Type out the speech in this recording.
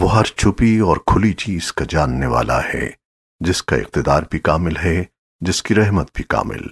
وہ ہر چھپی اور کھلی چیز کا جاننے والا ہے، جس کا اقتدار بھی کامل ہے، جس کی رحمت بھی کامل۔